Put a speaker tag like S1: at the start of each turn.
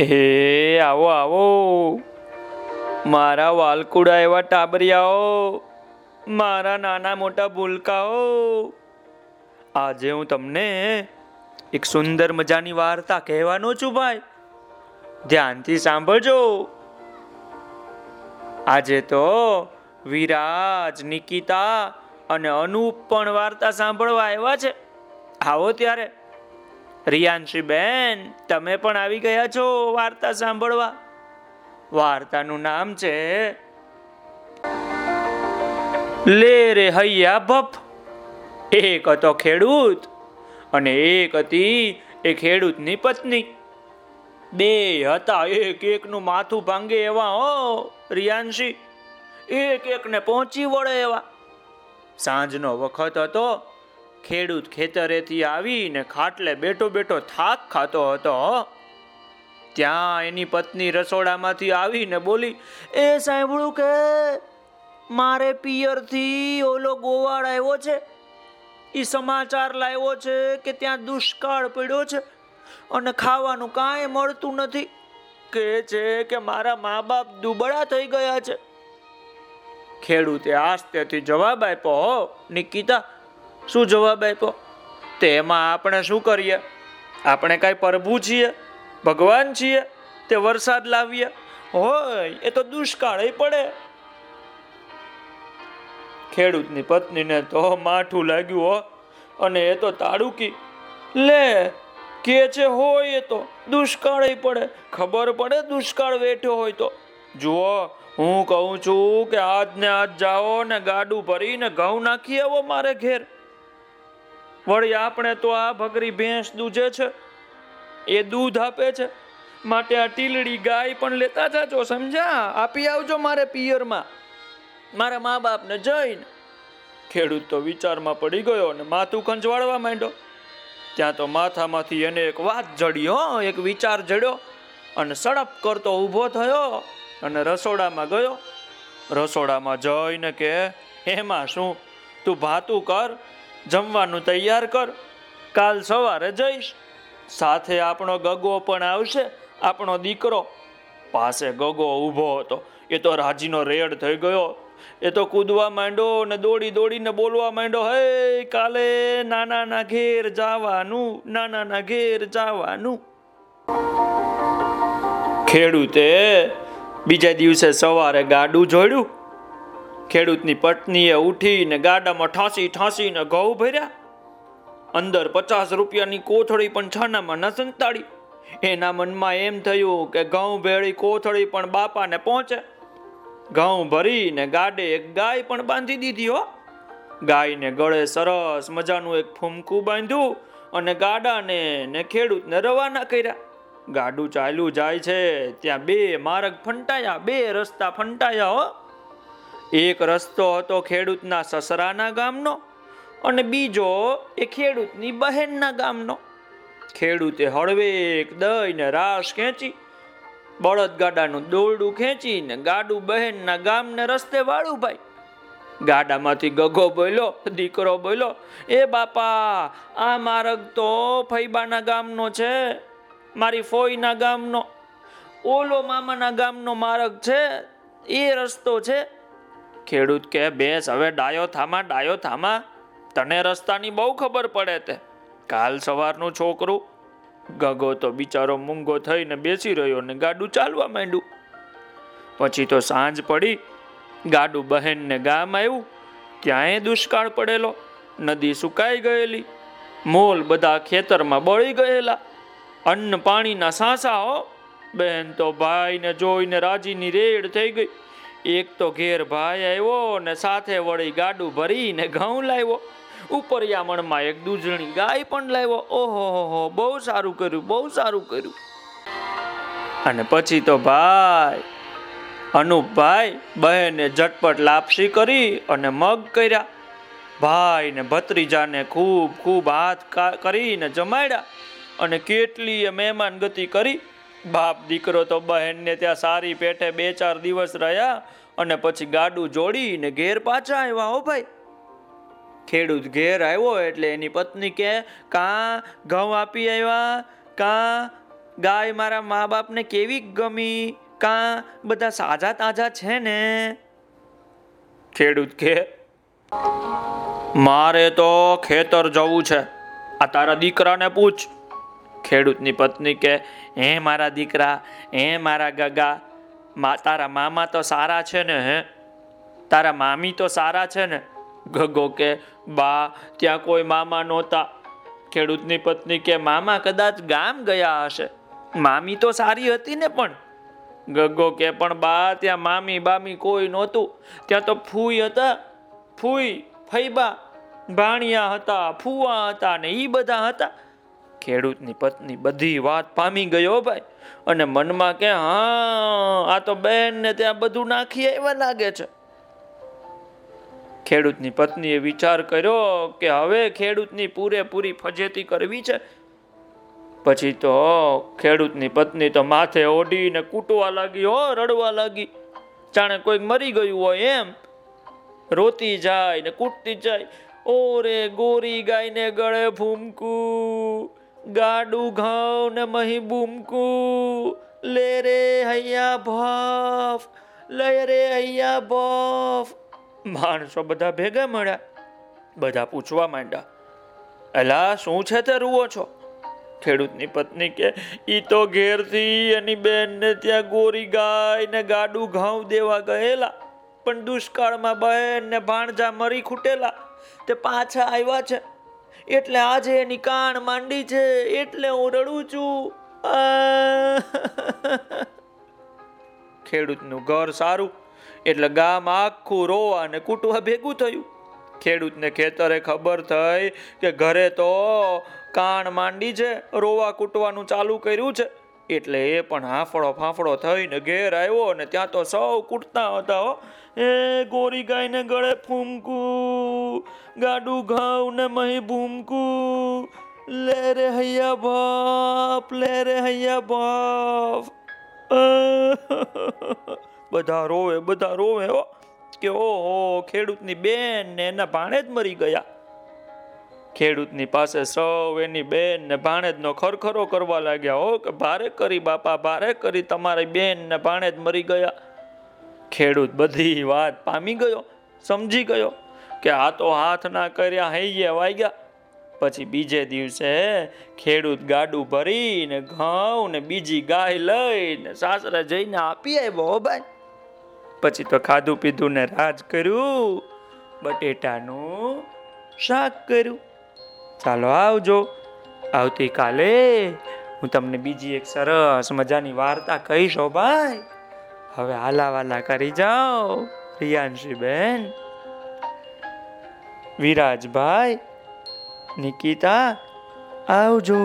S1: હે, આવો આવો. મારા વાલકુડા એવા ટાબરિયાઓ, મારા નાના મોટા ભૂલકાઓ. આજે હું તમને એક સુંદર મજાની વાર્તા કહેવાનો છું ભાઈ. ધ્યાનથી સાંભળજો. આજે તો વિરાજ, નિકિતા અને અનુપ પણ વાર્તા સાંભળવા આવ્યા છે. આવો ત્યારે. રિયાંશી બેન તમે પણ આવી ગયા છો વાર્તા સાંભળવા? વાર્તાનું નામ છે લે રે હૈયા ભપ. એક હતો ખેડૂત અને એક હતી એ ખેડૂતની પત્ની. બે હતા એક એકનું માથું ભાંગે એવા, હો રિયાંશી એક એકને પહોંચી વળે એવા. સાંજનો વખત હતો ખેડૂત ખેતરેથી આવીને ખાટલે બેઠો બેઠો થાક ખાતો હતો. ત્યાં એની પત્ની રસોડામાંથી આવીને બોલી, એ સાંભળું કે મારે પિયરથી ઓલો ગોવાળ આવ્યો છે. એ સમાચાર લાવ્યો છે કે ત્યાં દુષ્કાળ પડ્યો છે અને ખાવાનું કાંઈ મળતું નથી. કે છે કે મારા મા બાપ દુબળા થઈ ગયા છે. ખેડૂતે આસ્તેથી જવાબ આપ્યો નિકિતા શું જવાબ આપ્યો? તેમાં આપણે શું કરીએ? આપણે કાંઈ પ્રભુ છીએ? ભગવાન છીએ? તે વરસાદ લાવીએ? હોય, એ તો દુષ્કાળ પડે. ખેડૂતની પત્નીને તો માઠું લાગ્યું હો, અને એ તો તાડુકી. લે, કે છે હોય એ તો, દુષ્કાળ પડે. ખબર પડે દુષ્કાળ વેઠ્યો હોય તો? જુઓ, હું કહું છું કે આજ ને આજ જાઓ ને ગાડું ભરીને ઘઉં નાખી આવો મારે ઘેર. વળી આપણે તો આ ભગરી ભેંસ દૂધે છે. એ દૂધ આપે છે. માટે આ ટીલડી ગાય પણ લેતા જાજો, સમજ્યા? આપી આવજો મારે પિયરમાં. મારા મા બાપને જઈને. ખેડૂત તો વિચારમાં પડી ગયો અને માથું ખંજવાળવા માંડ્યો. ત્યાં તો માથામાંથી એને એક વાત જડી, હો, એક વિચાર જડ્યો અને સડપ કરતો ઊભો થયો અને રસોડામાં ગયો. રસોડામાં જઈને કે એમાં શું તું ભાતું કર? જમવાનું તૈયાર કર, કાલ સવારે જઈશ. સાથે આપણો ગગો પણ આવશે, આપણો દીકરો પાસે ગગો ઊભો હતો. એ તો રાજીનો રેડ થઈ ગયો. એ તો કૂદવા માંડો ને દોડી દોડીને બોલવા માંડો હે, કાલે નાનાના ઘેર જવાનું, નાનાના ઘેર જવાનું. ખેડૂતે બીજા દિવસે સવારે ગાડું જોડ્યું. ખેડૂતની પત્નીએ ઉઠીને ગાડામાં ઠાંસી ઠાંસીને ઘઉં ભર્યા. અંદર પચાસ રૂપિયાની કોથળી પણ છાનામાં ન સંતાડી. એના મનમાં એમ થયું કે ઘઉં ભેળી કોથળી પણ બાપાને પહોંચે. ઘઉં ભરીને ગાડે એક ગાય પણ બાંધી દીધી હો. ગાયને ગળે સરસ મજાનું એક ફૂમકું બાંધ્યું અને ગાડાને ને ખેડૂતને રવાના કર્યા. ગાડું ચાલ્યું જાય છે, ત્યાં બે માર્ગ ફંટાયા, બે રસ્તા ફંટાયા હો. એક રસ્તો હતો ખેડૂતના સસરાના ગામનો અને બીજો એ ખેડૂતની બહેનના ગામનો. ખેડૂતે હળવેક દઈને રાસ ખેંચી, બળદગાડાનું દોરડું ખેંચીને ગાડું બહેનના ગામને રસ્તે વાળું ભાઈ ગાડામાંથી ગગો બોલ્યો, દીકરો બોલ્યો, એ બાપા, આ માર્ગ તો ફૈબાના ગામનો છે, મારી ફોઈના ગામનો. ઓલો મામાના ગામનો માર્ગ છે, એ રસ્તો છે ખેડૂત કે બેસ હવે ડાયો થામા ડાયો થામા, તને રસ્તાની બહુ ખબર પડે તે. કાલ સવારનું છોકરું, ગગો તો બિચારો મૂંગો થઈને બેસી રહ્યો ને ગાડું ચાલવા માંડ્યું. પછી તો સાંજ પડી, ગાડું બહેનને ગામ આવ્યું ત્યાંય દુષ્કાળ પડેલો, નદી સુકાઈ ગયેલી, મોલ બધા ખેતરમાં બળી ગયેલા, અન્ન પાણીના સાસા હો બહેન તો ભાઈને જોઈને રાજીની રેડ થઈ ગઈ. એક તો ઘેર ભાઈ આવ્યો ને સાથે વળી ગાડું ભરીને ઘઉં લાવ્યો. ઉપરિયામણમાં એક દૂધણી ગાય પણ લાવ્યો. ઓહો, હો બહુ સારું કર્યું, બહુ સારું કર્યું. અને પછી તો ભાઈ, અનુપભાઈ બહેને ઝટપટ લાપસી કરી અને મગ કર્યા. ભાઈ ને ભત્રીજાને ખૂબ ખૂબ હાથ કરીને જમાડ્યા અને કેટલીય મહેમાન ગતિ કરી બાપ દીકરો તો બહેનને ત્યાં સારી પેઠે બે ચાર દિવસ રહ્યા અને પછી ગાડું જોડીને ઘેર પાછા આવ્યા હો ભાઈ. ખેડૂત ઘેર આવ્યો એટલે એની પત્ની કે, કા ઘઉં આપી આવ્યા? કા ગાય મારા મા બાપને કેવી ગમી? કાં બધા સાજા તાજા છે ને? ખેડૂત કે, મારે તો ખેતર જવું છે. આ તારા દીકરાને પૂછ. ખેડૂતની પત્ની કે, હે મારા દીકરા, હે મારા ગગા, મા, તારા મામા તો સારા છે ને, હે? તારા મામી તો સારા છે ને? ગગો કે, બા, ત્યાં કોઈ મામા નહોતા. ખેડૂતની પત્ની કે, મામા કદાચ ગામ ગયા હશે. મામી તો સારી હતી ને પણ. ગગો કે, પણ બા, ત્યાં મામી બામી કોઈ નહોતું. ત્યાં તો ફૂઈ હતા, ફૂઈ ફૈબા ભાણિયા હતા, ફૂવા હતા ને એ બધા હતા. ખેડૂતની પત્ની બધી વાત પામી ગયો ભાઈ. અને મનમાં કે, હા, આ તો બેન ને ત્યાં બધું નાખી એવા લાગે છે. ખેડૂતની પત્નીએ વિચાર કર્યો કે, હવે ખેડૂતની પૂરેપૂરી ફજેતી કરવી છે. પછી તો ખેડૂતની પત્ની તો માથે ઓઢીને કૂટવા લાગી, હો, રડવા લાગી. જાણે કોઈક મરી ગયું હોય એમ. રોતી જાય ને કૂટતી જાય. ઓરે ગોરી ગાયને ગળે ભૂમકું. ગાડું ઘઉં ને મહી બૂમકું. લે રે હૈયા ભફ લે રે હૈયા ભાફ. માણસો બધા ભેગા મળ્યા, બધા પૂછવા માંડ્યા, એલા, શું છે તે રૂવો છો? ખેડૂતની પત્ની કે, ઈ તો ઘેરથી એની બેનને ત્યાં ગોરી ગાય ને ગાડું ઘઉં દેવા ગયેલા. પણ દુષ્કાળમાં બહેન ને ભાણજા મરી ખૂટેલા. તે પાછા આવ્યા છે. એટલે આજે એની કાન માંડી છે, એટલે હું રડું છું. ખેડૂતનું ઘર સારું, એટલે ગામ આખું રોવા અને કૂટવા ભેગું થયું. ખેડૂતને ખેતરે ખબર થઈ કે ઘરે તો કાણ માંડી છે, રોવા કૂટવાનું ચાલુ કર્યું છે. એટલે એ પણ હાફળો ફાફડો થઈને ઘેર આવ્યો અને ત્યાં તો સૌ કૂટતા હતા હો. એ ગોરી ગાયને ગળે ફૂમકું, ગાડું ઘઉં ને મહી ભૂમકું લે રે હૈયા બાપ, લે રે હૈયા બાપ. બધા રોવે બધા રોવે હો. કે ઓહો, ખેડૂતની બેન ને એના ભાણે જ મરી ગયા. ખેડૂતની પાસે સૌ એની બેન ને ભાણેજનો ખરખરો કરવા લાગ્યા. હો, કે ભારે કરી બાપા, ભારે કરી તમારી બેન ને ભાણેજ મરી ગયા. ખેડૂત બધી વાત પામી ગયો, સમજી ગયો કે આ તો હાથ ના કર્યા, હૈયે વાગ્યા. પછી બીજે દિવસે ખેડૂત ગાડું ભરીને ઘઉં ને બીજી ગાય લઈને સાસરે જઈને આપી આવ્યો ભાઈ. પછી તો ખાધું પીધું ને રાજ કર્યું, બટેટાનું શાક કર્યું. ચાલો આવજો. આવતીકાલે હું તમને બીજી એક સરસ મજાની વાર્તા કહીશો ભાઈ. હવે હાલાવાલા કરી જાઓ રિયાંશી બેન વિરાજભાઈ, નિકિતા, આવજો.